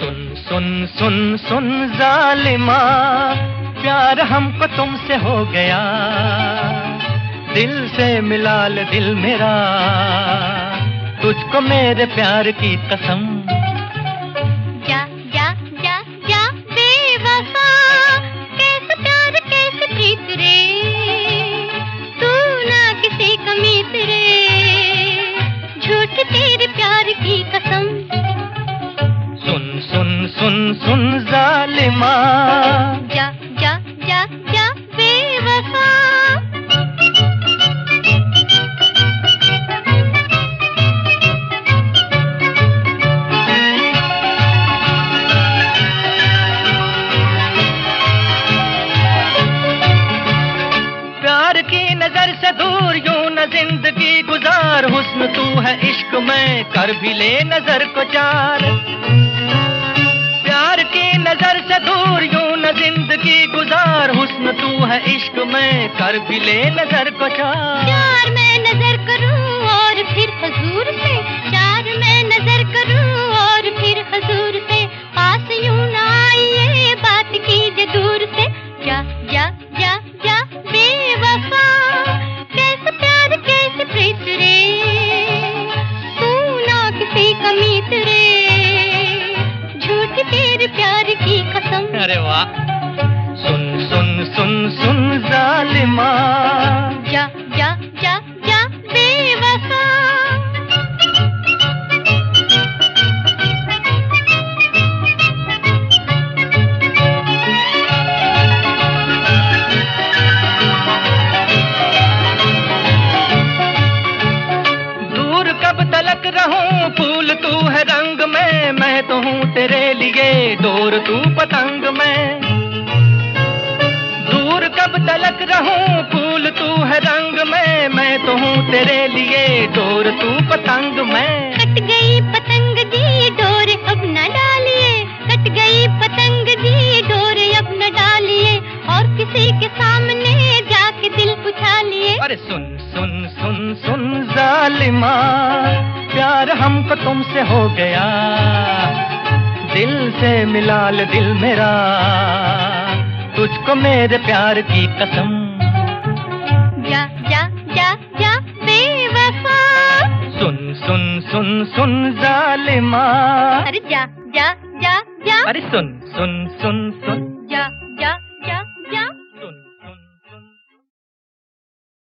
सुन सुन सुन सुन जालिमा, प्यार हमको तुमसे हो गया। दिल से मिला ले दिल मेरा, तुझको मेरे प्यार की कसम। झूठ तेरे प्यार की कसम। सुन सुन जालिमा। जा जा जा जा बेवफा। प्यार की नज़र से दूर यूँ न ज़िंदगी गुजार। हुस्न तू है इश्क में कर भी ले नज़र को चार। हुस्न तू है इश्क में कर भी ले नज़र को चार। मैं नज़र करूँ और फिर हजूर से चार मैं नज़र करूँ और फिर हजूर से। पास यूँ ना आइए बात कीजिए दूर से। जा जा जा जा बेवफा कैसे प्यार कैसे प्रीत रे? तू ना किसी कमीत रे। झूठ तेरे प्यार की कसम। अरे वाह। जालिमा। जा जा जा जा बेवफा। दूर कब तलक रहूँ फूल तू है रंग में मैं तो हूँ तेरे लिए डोर तू पतंग में। तलक रहूँ फूल तू है रंग में मैं तो हूँ तेरे लिए डोर तू पतंग में। कट गई पतंग जी डोर अब न डालिए। कट गई पतंग जी डोर अब न डालिए। और किसी के सामने जाके दिल उठा लिए। अरे सुन सुन सुन सुन जालिमा प्यार हमको तुमसे हो गया। दिल से मिला ले दिल मेरा। तुझको मेरे प्यार की कसम। जा जा जा जा बेवफा। सुन सुन सुन सुन जालिमा। अरे जा जा जा जा। अरे सुन सुन सुन सुन।